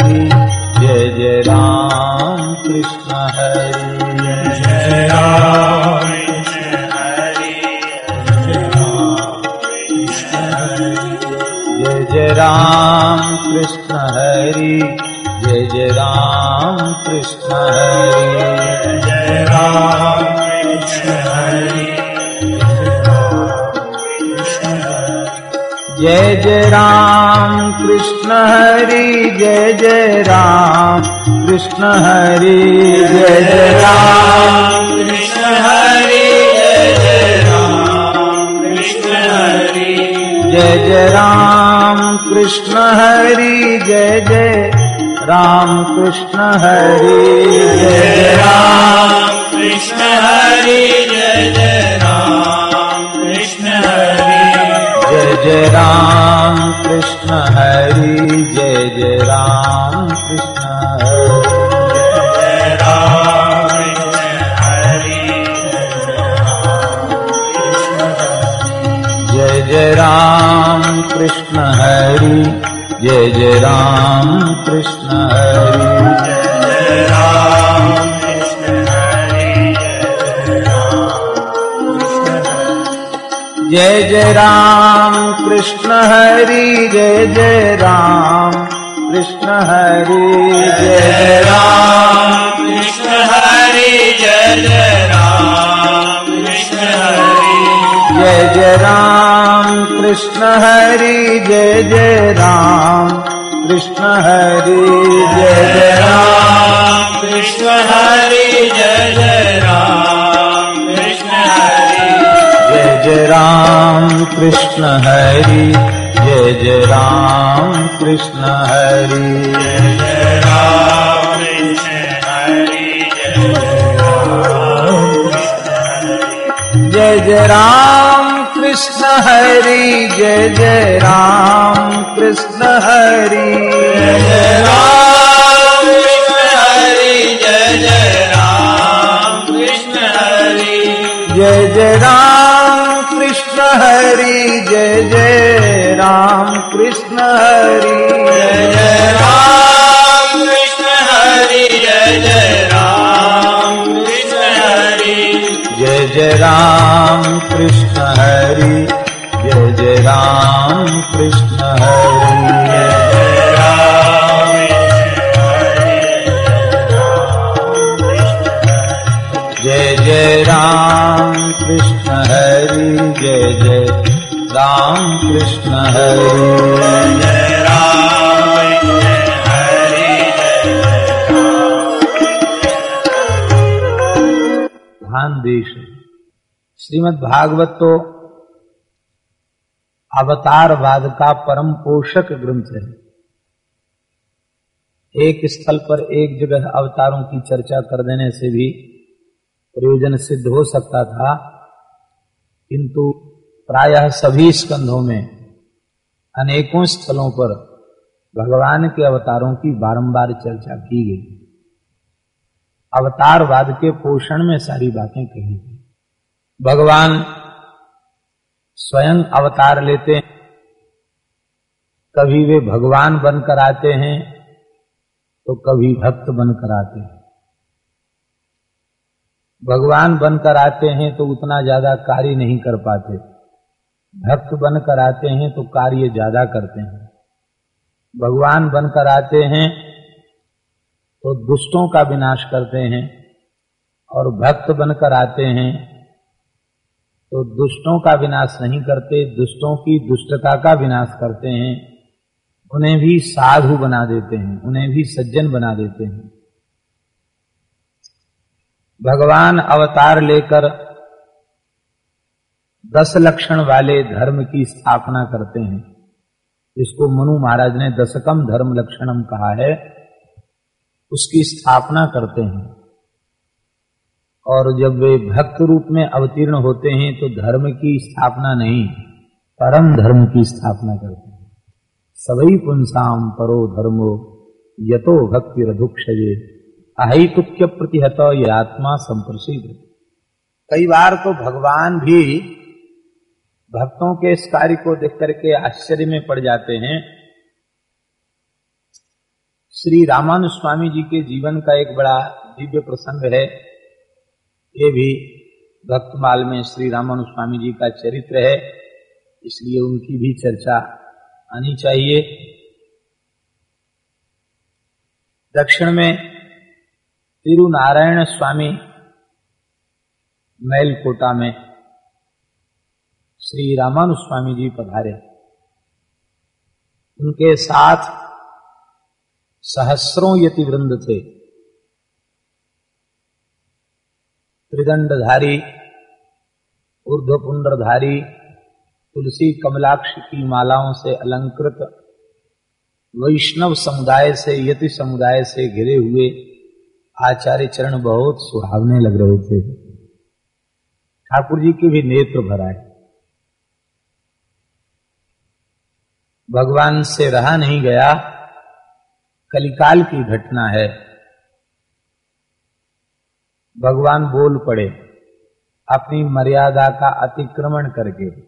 जय जय राम कृष्ण हरि। जय राम जय जय राम कृष्ण हरि। जय जय राम कृष्ण हरि। जय राम कृष्ण हरि। जय जय राम कृष्ण हरि जय जय राम कृष्ण हरि जय जय राम। कृष्ण हरि जय जय राम कृष्ण हरि। जय जय राम कृष्ण हरि जय जय राम कृष्ण हरि जय जय राम। कृष्ण हरि जय जय राम कृष्ण हरि। जय जय राम कृष्ण हरि। जय जय राम कृष्ण हरि। जय राम कृष्ण हरि जय जय राम कृष्ण हरि। जय जय राम जय जय राम कृष्ण हरि जय जय राम कृष्ण हरि जय जय राम कृष्ण हरि जय जय राम कृष्ण जय जय राम कृष्ण हरि जय जय राम कृष्ण हरि जय जय राम कृष्ण हरि जय जय राम जय राम कृष्ण हरि, जय जय राम कृष्ण हरि। जय राम कृष्ण हरि जय जय राम कृष्ण हरि, जय जय राम कृष्ण हरि। जय जय राम कृष्ण हरि। जय जय राम हरि जय जय राम कृष्ण हरि। जय जय राम कृष्ण हरि जय जय राम कृष्ण हरि। जय जय राम कृष्ण हरि। जय जय राम कृष्ण हरि। जय जय राम कृष्ण हरि, जय जय। राम कृष्ण हरि। जय ध्यान देश श्रीमद् भागवत तो अवतारवाद का परम पोषक ग्रंथ है। एक स्थल पर एक जगह अवतारों की चर्चा कर देने से भी प्रयोजन सिद्ध हो सकता था। किंतु प्रायः सभी स्कंधों में, अनेकों स्थलों पर भगवान के अवतारों की बारंबार चर्चा की गई। अवतारवाद के पोषण में सारी बातें कही गई। भगवान स्वयं अवतार लेते हैं, कभी वे भगवान बनकर आते हैं तो कभी भक्त बनकर आते हैं। भगवान बनकर आते हैं तो उतना ज़्यादा कार्य नहीं कर पाते। भक्त बनकर आते हैं तो कार्य ज़्यादा करते हैं। भगवान बनकर आते हैं तो दुष्टों का विनाश करते हैं और भक्त बनकर आते हैं तो दुष्टों का विनाश नहीं करते, दुष्टों की दुष्टता का विनाश करते हैं। उन्हें भी साधु बना देते हैं, उन्हें भी सज्जन बना देते हैं। भगवान अवतार लेकर दस लक्षण वाले धर्म की स्थापना करते हैं। इसको मनु महाराज ने दशकम धर्म लक्षणम कहा है, उसकी स्थापना करते हैं। और जब वे भक्त रूप में अवतीर्ण होते हैं तो धर्म की स्थापना नहीं, परम धर्म की स्थापना करते हैं। सवई पुंसाम परो धर्मो, यतो भक्ति रधुक्षये अहितुक्य प्रतिहत ये आत्मा संप्रसिद्ध। कई बार तो भगवान भी भक्तों के इस कार्य को देख करके आश्चर्य में पड़ जाते हैं। श्री रामानु स्वामी जी के जीवन का एक बड़ा दिव्य प्रसंग है। ये भी भक्तमाल में श्री रामानु स्वामी जी का चरित्र है, इसलिए उनकी भी चर्चा आनी चाहिए। दक्षिण में तिरुनारायण स्वामी मैलकोटा में श्री रामानु स्वामी जी पधारे। उनके साथ सहस्रों यति वृंद थे। त्रिदंडधारी, ऊर्ध्वपुंड्रधारी, तुलसी कमलाक्ष की मालाओं से अलंकृत वैष्णव समुदाय से यति समुदाय से घिरे हुए आचार्य चरण बहुत सुहावने लग रहे थे। ठाकुर जी के भी नेत्र भराए। भगवान से रहा नहीं गया। कलिकाल की घटना है। भगवान बोल पड़े, अपनी मर्यादा का अतिक्रमण करके।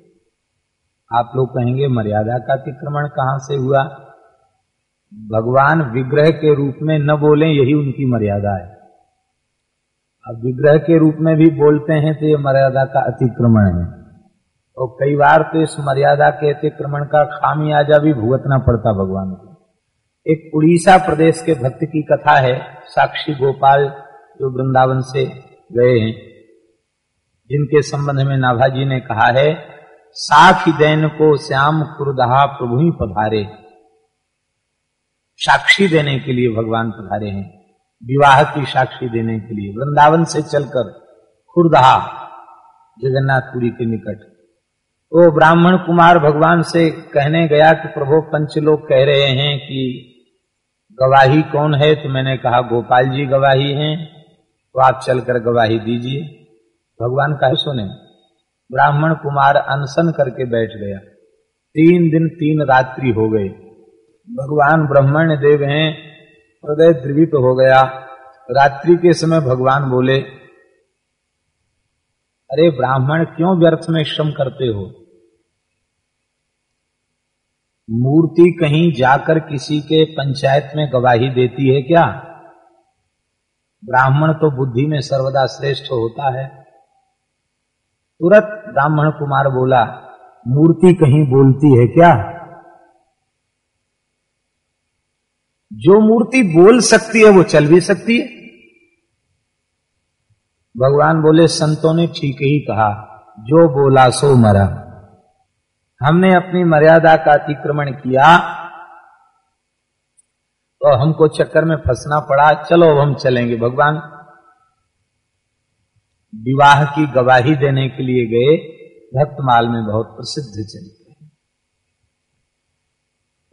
आप लोग कहेंगे, मर्यादा का अतिक्रमण कहाँ से हुआ? भगवान विग्रह के रूप में न बोले, यही उनकी मर्यादा है। अब विग्रह के रूप में भी बोलते हैं तो ये मर्यादा का अतिक्रमण है। और कई बार तो इस मर्यादा के अतिक्रमण का खामियाजा भी भुगतना पड़ता भगवान को। एक उड़ीसा प्रदेश के भक्त की कथा है, साक्षी गोपाल जो वृंदावन से गए हैं। जिनके संबंध में नाभाजी ने कहा है, साख दैन को श्याम कुरदहा प्रभु ही पधारे। साक्षी देने के लिए भगवान पधारे हैं। विवाह की साक्षी देने के लिए। वृंदावन से चलकर खुरदहा जगन्नाथपुरी के निकट। वो ब्राह्मण कुमार, भगवान से कहने गया कि प्रभु पंचलोक कह रहे हैं कि गवाही कौन है? तो मैंने कहा, गोपाल जी गवाही हैं। तो आप चलकर गवाही दीजिए। भगवान का सुने। ब्राह्मण कुमार अनशन करके बैठ गया। तीन दिन तीन रात्रि हो गए। भगवान ब्रह्मण्य देव हैं, हृदय द्रवित हो गया। रात्रि के समय भगवान बोले, अरे ब्राह्मण, क्यों व्यर्थ में श्रम करते हो? मूर्ति कहीं जाकर किसी के पंचायत में गवाही देती है क्या? ब्राह्मण तो बुद्धि में सर्वदा श्रेष्ठ होता है। तुरंत ब्राह्मण कुमार बोला, मूर्ति कहीं बोलती है क्या? जो मूर्ति बोल सकती है, वो चल भी सकती है। भगवान बोले, संतों ने ठीक ही कहा, जो बोला सो मरा। हमने अपनी मर्यादा का अतिक्रमण किया तो हमको चक्कर में फंसना पड़ा, चलो अब हम चलेंगे। भगवान विवाह की गवाही देने के लिए गए, भक्तमाल में बहुत प्रसिद्ध है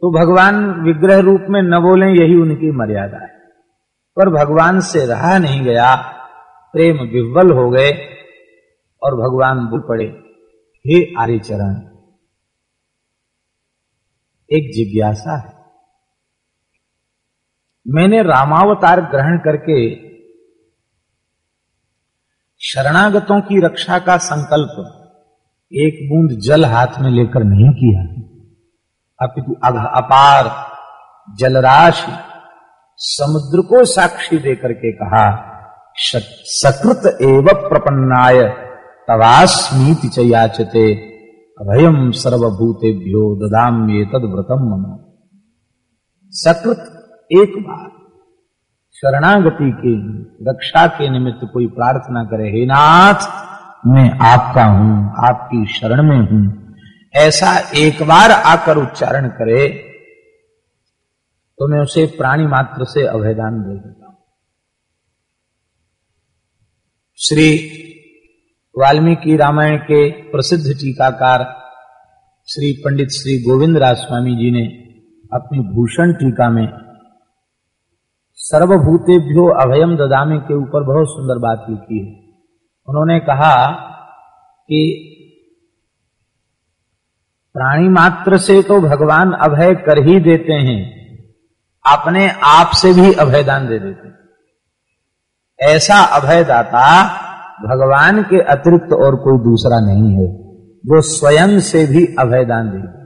तो भगवान विग्रह रूप में न बोले, यही उनकी मर्यादा है। पर भगवान से रहा नहीं गया, प्रेम विह्वल हो गए और भगवान बुल पड़े। हे आर्यचरण, एक जिज्ञासा है। मैंने रामावतार ग्रहण करके शरणागतों की रक्षा का संकल्प एक बूंद जल हाथ में लेकर नहीं किया। अपितु अपार जलराशि समुद्र को साक्षी देकर के कहा सकृत एव प्रपन्नाय, तवास्मीति च याचते अभयम सर्वभूतेभ्यो ददाम्ये तद व्रतम मनो सकृत एक बार शरणागति के, रक्षा के निमित्त कोई प्रार्थना करे, हे नाथ, मैं आपका हूँ, आपकी शरण में हूँ ऐसा एक बार आकर उच्चारण करे तो मैं उसे प्राणी मात्र से अभयदान दे देता हूँ। श्री वाल्मीकि रामायण के प्रसिद्ध टीकाकार श्री पंडित श्री गोविंद राज स्वामी जी ने अपनी भूषण टीका में सर्वभूतेभ्यो अभयम ददामी के ऊपर बहुत सुंदर बात लिखी है। उन्होंने कहा कि प्राणी मात्र से तो भगवान अभय कर ही देते हैं। अपने आप से भी अभयदान दे देते हैं। ऐसा अभयदाता भगवान के अतिरिक्त और कोई दूसरा नहीं है। जो स्वयं से भी अभयदान दे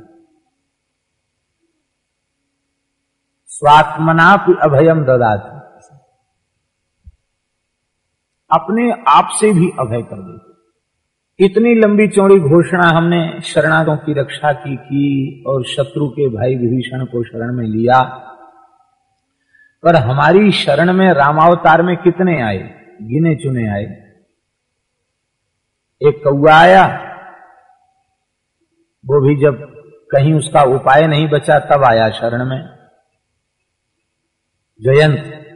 स्वात्मना अभयम ददात। अपने आप से भी अभय कर देते इतनी लंबी चौड़ी घोषणा हमने शरणागों की रक्षा की की और शत्रु के भाई विभीषण को शरण में लिया। पर हमारी शरण में रामावतार में कितने आए? गिने चुने आए। एक कौआ आया, वो भी जब कहीं उसका उपाय नहीं बचा, तब आया शरण में। जयंत।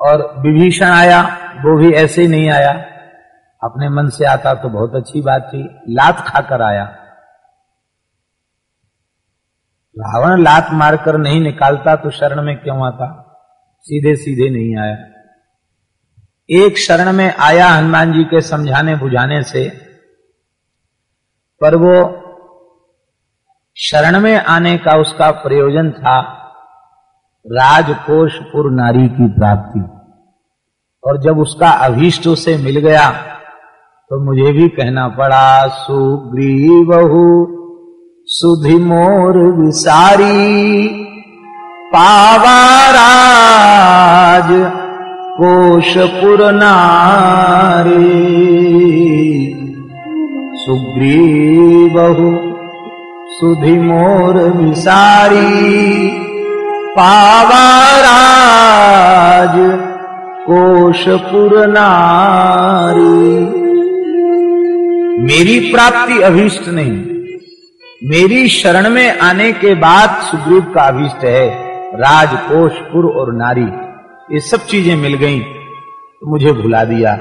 और विभीषण आया, वो भी ऐसे ही नहीं आया। अपने मन से आता तो बहुत अच्छी बात थी। लात खाकर आया। रावण लात मारकर नहीं निकालता तो शरण में क्यों आता? सीधे सीधे नहीं आया। एक शरण में आया हनुमान जी के समझाने बुझाने से, पर वो शरण में आने का उसका प्रयोजन था राजकोषपुर नारी की प्राप्ति। और जब उसका अभीष्ट उसे मिल गया तो मुझे भी कहना पड़ा, सुग्रीवहु, सुधि मोर विसारी पावा राज कोशपुर नारी। सुग्रीवहु, सुधि मोर विसारी पावा राज कोशपुर नारी। मेरी प्राप्ति अभीष्ट नहीं। मेरी शरण में आने के बाद सुग्रीव का अभीष्ट है। राजकोषपुर और नारी, ये सब चीज़ें मिल गईं तो मुझे भुला दिया।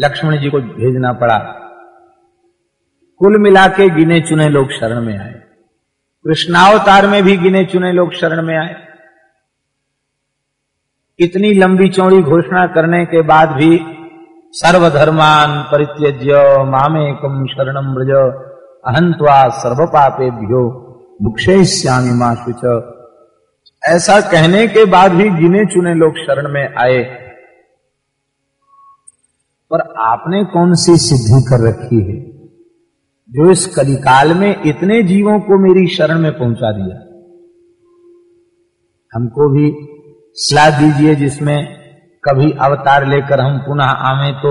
लक्ष्मण जी को भेजना पड़ा। कुल मिला के गिने चुने लोग शरण में आए। कृष्णावतार में भी गिने चुने लोग शरण में आए। इतनी लंबी चौड़ी घोषणा करने के बाद भी सर्वधर्मान परित्यज्य मामेकम शरणम ब्रज अहंत्वा सर्व पापेभ्यो भुक्षे श्यामी ऐसा कहने के बाद भी गिने चुने लोग शरण में आए। पर आपने कौन सी सिद्धि कर रखी है? जो इस कलिकाल में इतने जीवों को मेरी शरण में पहुँचा दिया। हमको भी सलाह दीजिए जिसमें कभी अवतार लेकर हम पुनः आवे तो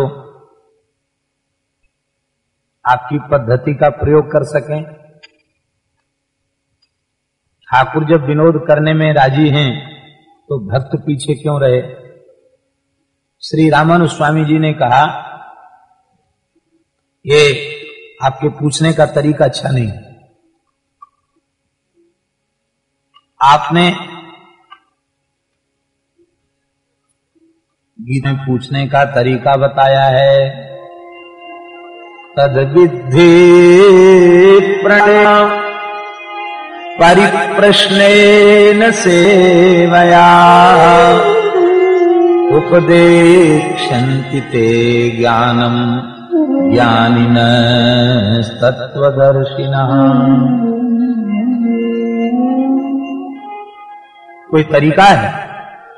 आपकी पद्धति का प्रयोग कर सकें। ठाकुर जब विनोद करने में राज़ी हैं तो भक्त पीछे क्यों रहे? श्री रामानु स्वामी जी ने कहा, ये आपके पूछने का तरीका अच्छा नहीं। आपने गीत में पूछने का तरीका बताया है। तद विधि प्रणय परिप्रश्न सेवया। ते ज्ञानम ज्ञानिन तत्वदर्शिन कोई तरीका है?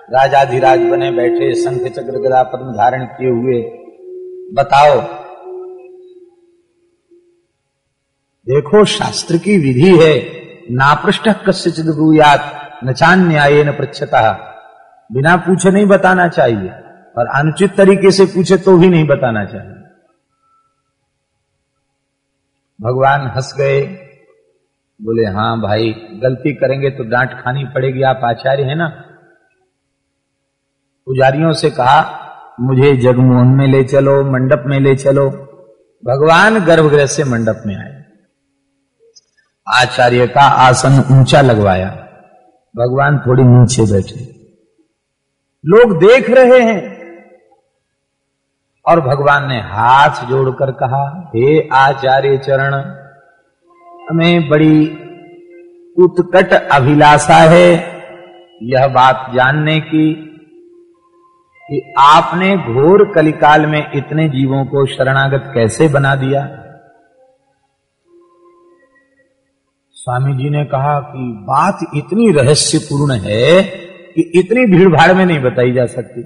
राजाधिराज बने बैठे संख चक्र गदा पद्म धारण किए हुए। बताओ, देखो शास्त्र की विधि है। नापृष्ठ कस्य ब्रूयात, न चान्याय न पृछता बिना पूछे नहीं बताना चाहिए, और अनुचित तरीके से पूछे तो भी नहीं बताना चाहिए। भगवान हंस गए, बोले हाँ भाई, गलती करेंगे तो डांट खानी पड़ेगी, आप आचार्य है ना? पुजारियों से कहा, मुझे जगमोहन में ले चलो, मंडप में ले चलो। भगवान गर्भगृह से मंडप में आए। आचार्य का आसन ऊँचा लगवाया। भगवान थोड़ी नीचे बैठे। लोग देख रहे हैं। और भगवान ने हाथ जोड़कर कहा, हे आचार्य चरण, हमें बड़ी उत्कट अभिलाषा है। यह बात जानने की कि आपने घोर कलिकाल में इतने जीवों को शरणागत कैसे बना दिया? स्वामी जी ने कहा कि बात इतनी रहस्यपूर्ण है कि इतनी भीड़ भाड़ में नहीं बताई जा सकती।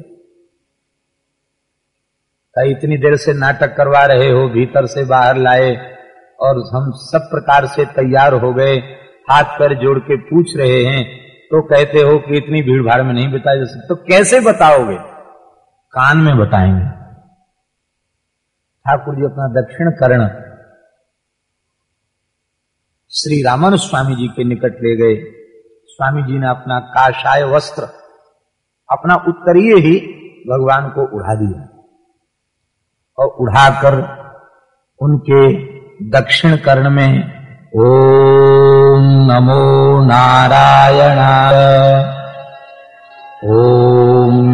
इतनी देर से नाटक करवा रहे हो, भीतर से बाहर लाए और हम सब प्रकार से तैयार हो गए, हाथ पैर जोड़ के पूछ रहे हैं तो कहते हो कि इतनी भीड़ भाड़ में नहीं बताया जा सकता। तो कैसे बताओगे? कान में बताएँगे। ठाकुर जी अपना दक्षिण कर्ण श्री रामन स्वामी जी के निकट ले गए। स्वामी जी ने अपना काशाय वस्त्र, अपना उत्तरीय ही भगवान को उड़ा दिया और उड़ाकर उनके दक्षिण कर्ण में ओम नमो नारायणाय, ओम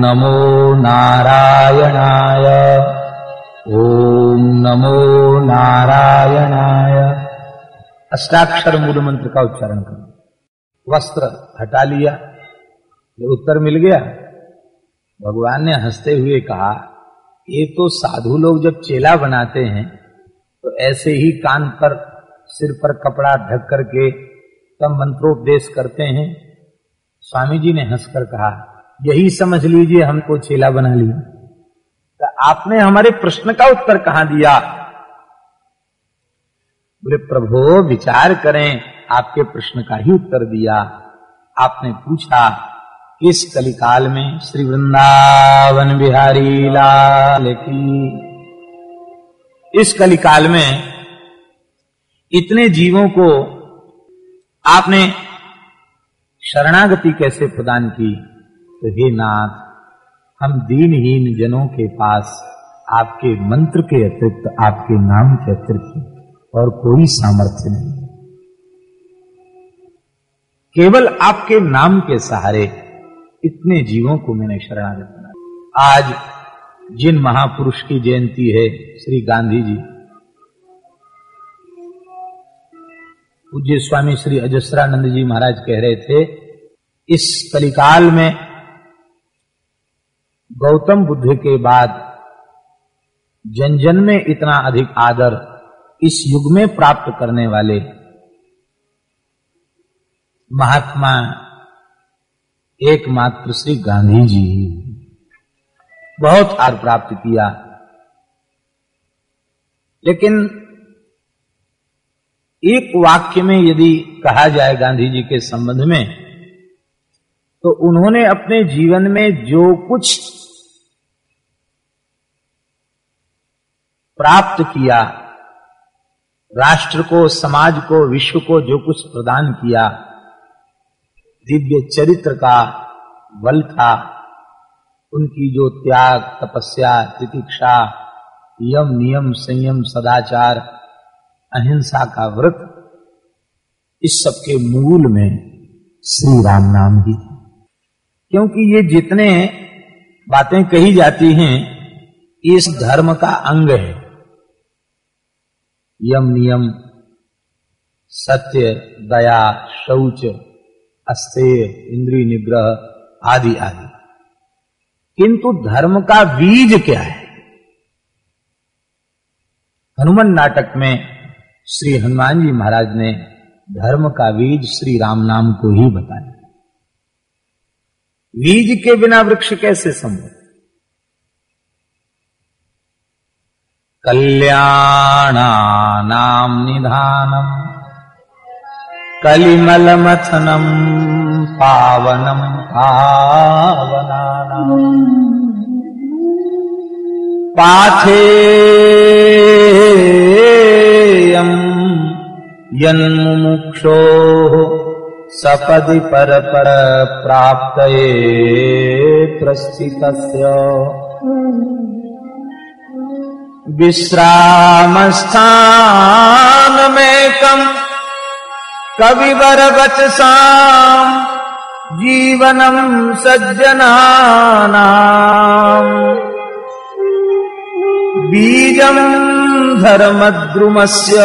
नमो नारायणाय। ओम नमो नारायणाय। अष्टाक्षर मूल मंत्र का उच्चारण करो। वस्त्र हटा लिया, ये उत्तर मिल गया। भगवान ने हँसते हुए कहा, ये तो साधु लोग जब चेला बनाते हैं तो ऐसे ही कान पर, सिर पर कपड़ा ढक करके तब मंत्रोपदेश करते हैं। स्वामी जी ने हंसकर कहा यही समझ लीजिए हमको चेला बना लिया। तो आपने हमारे प्रश्न का उत्तर कहाँ दिया? बोले, प्रभो, विचार करें। आपके प्रश्न का ही उत्तर दिया। आपने पूछा इस कलिकाल में श्री वृंदावन बिहारी लाल की? इस कलिकाल में इतने जीवों को आपने शरणागति कैसे प्रदान की? तो हे नाथ, हम दीनहीन जनों के पास आपके मंत्र के अतिरिक्त आपके नाम के अतिरिक्त और कोई सामर्थ्य नहीं। केवल आपके नाम के सहारे इतने जीवों को मैंने शरणागत बनाया आज जिन महापुरुष की जयंती है, श्री गांधी जी, पूज्य स्वामी श्री अजस्रानंद जी महाराज कह रहे थे, इस कलिकाल में गौतम बुद्ध के बाद जन जन में इतना अधिक आदर इस युग में प्राप्त करने वाले महात्मा एकमात्र श्री गांधी जी बहुत आर प्राप्त किया। लेकिन एक वाक्य में यदि कहा जाए गांधी जी के संबंध में तो उन्होंने अपने जीवन में जो कुछ प्राप्त किया, राष्ट्र को, समाज को, विश्व को जो कुछ प्रदान किया, दिव्य चरित्र का बल था, उनकी जो त्याग, तपस्या, तितिक्षा, यम, नियम, संयम, सदाचार, अहिंसा का व्रत, इस सब के मूल में श्री राम नाम ही क्योंकि ये जितने बातें कही जाती हैं इस धर्म का अंग है। यम नियम, सत्य, दया, शौच, अस्तेय, इंद्रिय निग्रह आदि आदि। किंतु धर्म का बीज क्या है? हनुमान नाटक में श्री हनुमान जी महाराज ने धर्म का बीज श्री राम नाम को ही बताया। बीज के बिना वृक्ष कैसे संभव? कल्याणानाम निधानम कलिमलमथनम पावनम पावनानाम। पाथेयम यन्मुमुक्षो सपदि पर पर विश्राम में कम कविवर वचसाम जीवनम सज्जनानाम। बीजम धर्मद्रुमस्य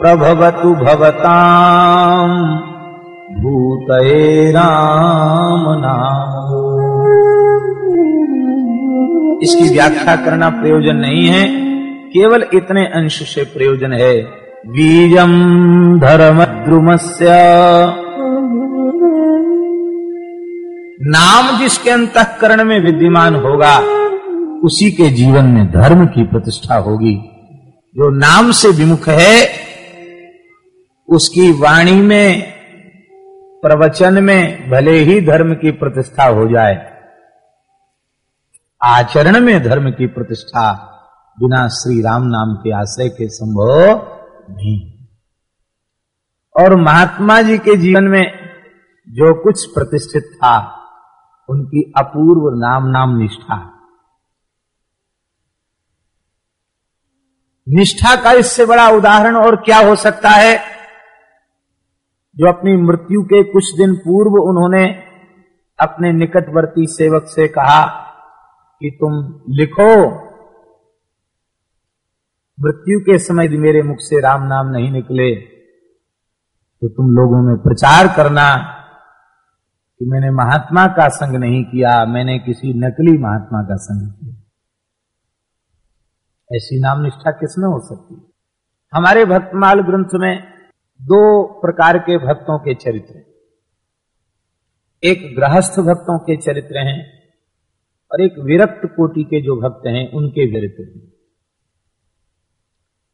प्रभवतु भवताम। भूतये राम नाम। इसकी व्याख्या करना प्रयोजन नहीं है। केवल इतने अंश से प्रयोजन है। बीजम धर्मद्रुमस्य नाम जिसके अंतकरण में विद्यमान होगा, उसी के जीवन में धर्म की प्रतिष्ठा होगी। जो नाम से विमुख है, उसकी वाणी में, प्रवचन में भले ही धर्म की प्रतिष्ठा हो जाए। आचरण में धर्म की प्रतिष्ठा बिना श्री राम नाम के आश्रय के संभव नहीं। और महात्मा जी के जीवन में जो कुछ प्रतिष्ठित था, उनकी अपूर्व नाम नाम निष्ठा। निष्ठा का इससे बड़ा उदाहरण और क्या हो सकता है? जो अपनी मृत्यु के कुछ दिन पूर्व उन्होंने अपने निकटवर्ती सेवक से कहा कि तुम लिखो। मृत्यु के समय यदि मेरे मुख से राम नाम नहीं निकले। तो तुम लोगों में प्रचार करना कि मैंने महात्मा का संग नहीं किया, मैंने किसी नकली महात्मा का संग किया। ऐसी नाम निष्ठा किसमें हो सकती है? हमारे भक्तमाल ग्रंथ में दो प्रकार के भक्तों के चरित्र एक गृहस्थ भक्तों के चरित्र हैं और एक विरक्त कोटि के जो भक्त हैं, उनके चरित्र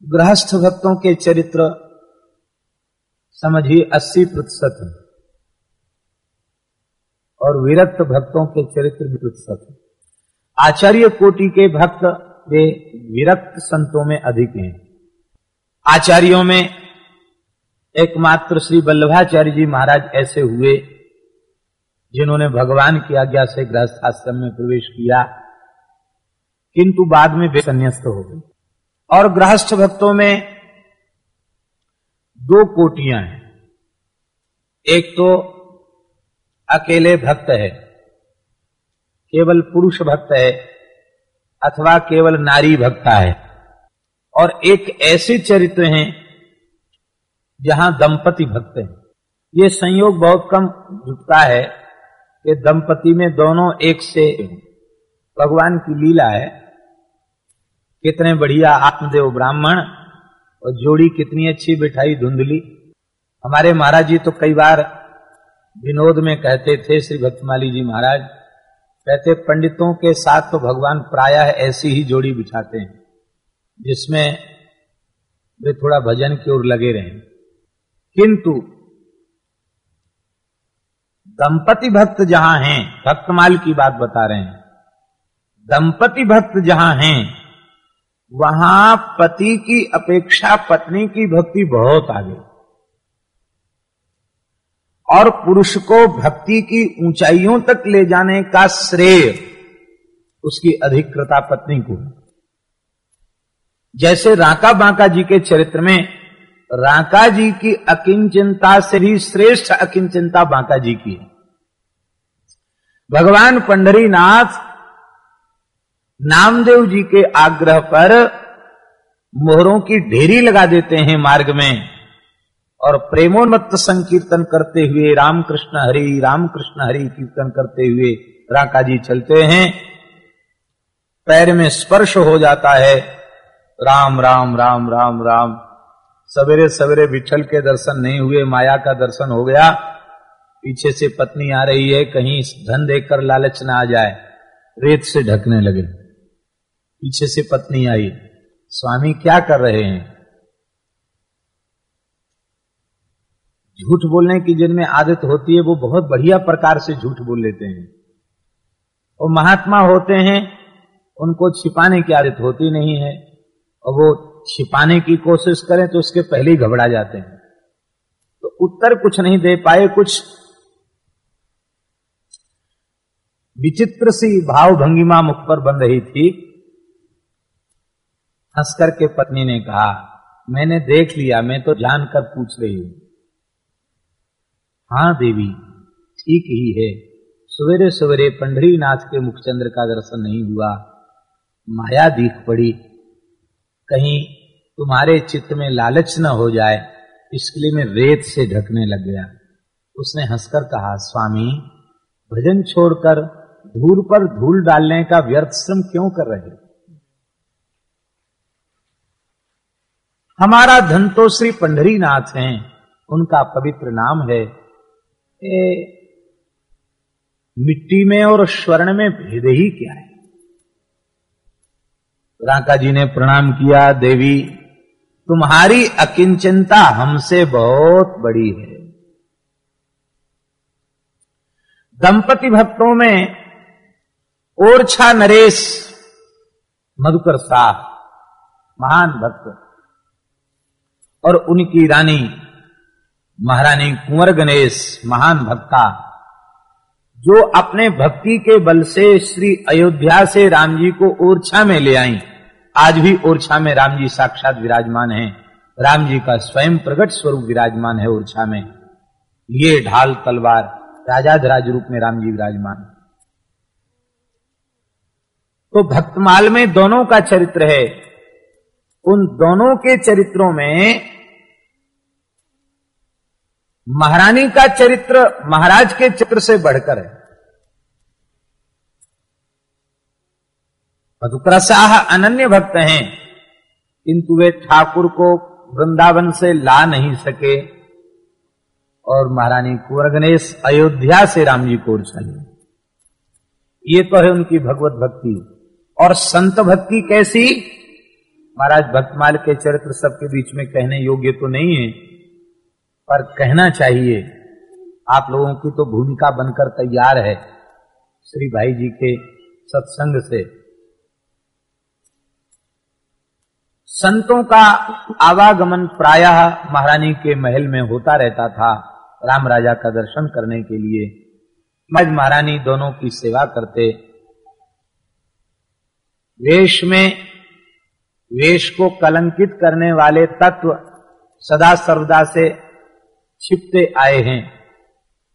गृहस्थ भक्तों के चरित्र समझिए अस्सी प्रतिशत है। और विरक्त भक्तों के चरित्र भी प्रतिशत है। आचार्य कोटि के भक्त, वे विरक्त संतों में अधिक हैं। आचार्यों में एकमात्र श्री वल्लभाचार्य जी महाराज ऐसे हुए जिन्होंने भगवान की आज्ञा से गृहस्थ आश्रम में प्रवेश किया, किंतु बाद में वे संन्यास्त हो गए। और गृहस्थ भक्तों में दो कोटियाँ हैं। एक तो अकेले भक्त है, केवल पुरुष भक्त है, अथवा केवल नारी भक्ता है। और एक ऐसे चरित्र हैं जहाँ दंपति भक्त हैं। ये संयोग बहुत कम जुटता है कि दंपति में दोनों एक से भगवान की लीला है। कितने बढ़िया आत्मदेव ब्राह्मण और जोड़ी कितनी अच्छी बिठाई धुंधली। हमारे महाराज जी तो कई बार विनोद में कहते थे, श्री भक्तमाली जी महाराज, कहते, पंडितों के साथ तो भगवान प्रायः ऐसी ही जोड़ी बिछाते हैं, जिसमें वे थोड़ा भजन की ओर लगे रहे। किंतु दंपति भक्त जहाँ हैं भक्तमाल की बात बता रहे हैं। दंपति भक्त जहाँ हैं, वहाँ पति की अपेक्षा पत्नी की भक्ति बहुत आगे। और पुरुष को भक्ति की ऊंचाइयों तक ले जाने का श्रेय उसकी अधिकृता पत्नी को जैसे राका बांका जी के चरित्र में राका जी की अकिंचिंता से भी श्रेष्ठ अकिंचिंता बांका जी की है। भगवान पंडरीनाथ नामदेव जी के आग्रह पर मोहरों की ढेरी लगा देते हैं मार्ग में और प्रेमोन्मत्त संकीर्तन करते हुए रामकृष्ण हरि रामकृष्ण हरि कीर्तन करते हुए राका जी चलते हैं। पैर में स्पर्श हो जाता है। राम राम राम राम राम। सवेरे सवेरे विठल के दर्शन नहीं हुए, माया का दर्शन हो गया। पीछे से पत्नी आ रही है, कहीं धन देखकर लालच ना आ जाए। रेत से ढकने लगे। पीछे से पत्नी आई, स्वामी, क्या कर रहे हैं? झूठ बोलने की जिनमें आदत होती है, वो बहुत बढ़िया प्रकार से झूठ बोल लेते हैं। और महात्मा होते हैं, उनको छिपाने की आदत होती नहीं है, और वो छिपाने की कोशिश करें तो उसके पहले ही घबरा जाते हैं। तो उत्तर कुछ नहीं दे पाए, कुछ विचित्र सी भाव भंगिमा मुख पर बन रही थी। हंसकर के पत्नी ने कहा, मैंने देख लिया, मैं तो जानकर पूछ रही हूँ। हाँ देवी, ठीक ही है। सवेरे सवेरे पंडरी नाथ के मुखचंद्र का दर्शन नहीं हुआ। माया दीख पड़ी। कहीं तुम्हारे चित्त में लालच न हो जाए इसके लिए मैं रेत से ढकने लग गया। उसने हंसकर कहा स्वामी भजन छोड़कर धूल पर धूल डालने का व्यर्थ श्रम क्यों कर रहे हमारा धन तो श्री पंडरी नाथ है उनका पवित्र नाम है। ए, मिट्टी में और स्वर्ण में भेद ही क्या है? राका जी ने प्रणाम किया, देवी, तुम्हारी अकिंचनता हमसे बहुत बड़ी है। दंपति भक्तों में ओरछा नरेश, मधुकर शाह महान भक्त, और उनकी रानी, महारानी कुंवर गणेश, महान भक्ता जो अपने भक्ति के बल से श्री अयोध्या से राम जी को ओरछा में ले आई। आज भी ओरछा में राम जी साक्षात विराजमान हैं। राम जी का स्वयं प्रकट स्वरूप विराजमान है ओरछा में। ये ढाल तलवार राजाधराज रूप में राम जी विराजमान। तो भक्तमाल में दोनों का चरित्र है। उन दोनों के चरित्रों में महारानी का चरित्र महाराज के चित्र से बढ़कर है। मधुप्रसाह अनन्य भक्त हैं, किंतु वे ठाकुर को वृंदावन से ला नहीं सके और महारानी कुंवर गणेश अयोध्या से राम जी को चले। ये तो है उनकी भगवत भक्ति। और संत भक्ति कैसी? महाराज भक्तमाल के चरित्र सबके बीच में कहने योग्य तो नहीं है। पर कहना चाहिए, आप लोगों की तो भूमिका बनकर तैयार है। श्री भाई जी के सत्संग से। संतों का आवागमन प्रायः महारानी के महल में होता रहता था, राम राजा का दर्शन करने के लिए। मज महारानी दोनों की सेवा करते। वेश में, वेश को कलंकित करने वाले तत्व सदा सर्वदा से छिपते आए हैं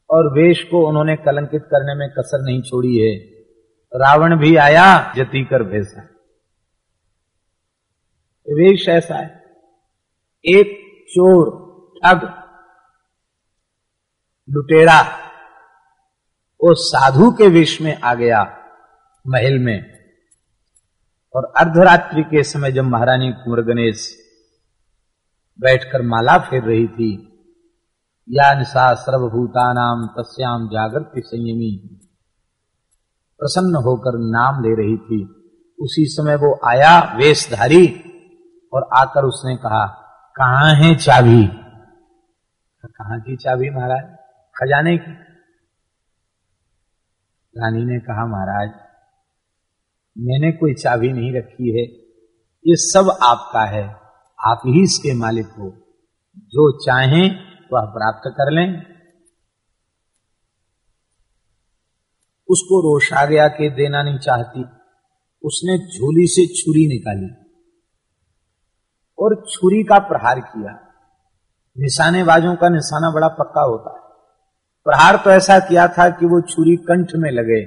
और वेश को उन्होंने कलंकित करने में कसर नहीं छोड़ी है। रावण भी आया, जती कर भेसा। वेश ऐसा है। एक चोर, ठग, लुटेरा, वो साधु के वेश में आ गया महल में। और अर्धरात्रि के समय जब महारानी कुंवर गणेश बैठकर माला फेर रही थी या निशा सर्वभूता नाम तस्याम जागृति संयमी। प्रसन्न होकर नाम ले रही थी। उसी समय वो आया वेशधारी और आकर उसने कहा कहा है चाबी? कहा की चाबी महाराज? खजाने की? रानी ने कहा, महाराज, मैंने कोई चाबी नहीं रखी है। ये सब आपका है। आप ही इसके मालिक हो। जो चाहें वह तो प्राप्त कर लें। उसको रोष आ गया कि देना नहीं चाहती। उसने झोली से छुरी निकाली और छुरी का प्रहार किया। निशानेबाजों का निशाना बड़ा पक्का होता है। प्रहार तो ऐसा किया था कि वो छुरी कंठ में लगे,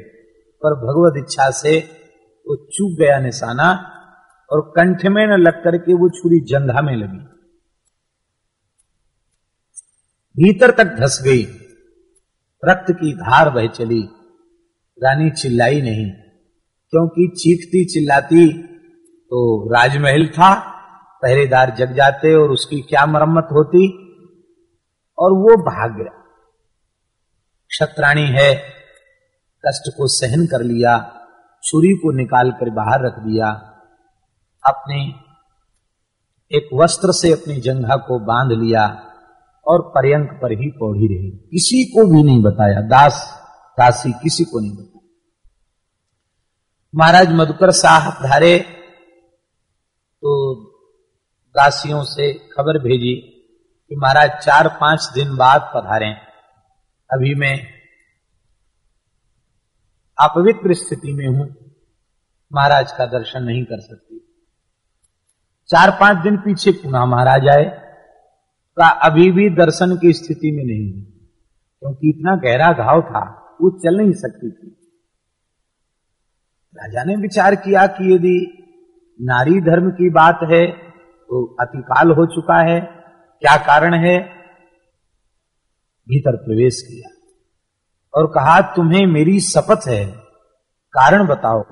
पर भगवत इच्छा से वो चूक गया निशाना और कंठ में न लग करके वो छुरी जंघा में लगी। भीतर तक धस गई। रक्त की धार बह चली। रानी चिल्लाई नहीं, क्योंकि चीखती चिल्लाती तो राजमहल था? पहरेदार जग जाते और उसकी क्या मरम्मत होती? और वो भाग गया। क्षत्राणी है, कष्ट को सहन कर लिया, छुरी को निकाल कर बाहर रख दिया। अपने, एक वस्त्र से अपनी जंघा को बाँध लिया। और पर्यंक पर ही पौड़ी रही। किसी को भी नहीं बताया। दास, दासी किसी को नहीं बताया। महाराज मधुकर साहब धारे तो दासियों से खबर भेजी कि महाराज चार पाँच दिन बाद पधारे। अभी मैं अपवित्र स्थिति में हूँ। महाराज का दर्शन नहीं कर सकती। चार पाँच दिन पीछे पुनः महाराज आए। का अभी भी दर्शन की स्थिति में नहीं है, क्योंकि इतना गहरा घाव था, वो चल नहीं सकती थी। राजा ने विचार किया कि यदि नारी धर्म की बात है तो अतिकाल हो चुका है। क्या कारण है? भीतर प्रवेश किया और कहा, तुम्हें मेरी शपथ है। कारण बताओ।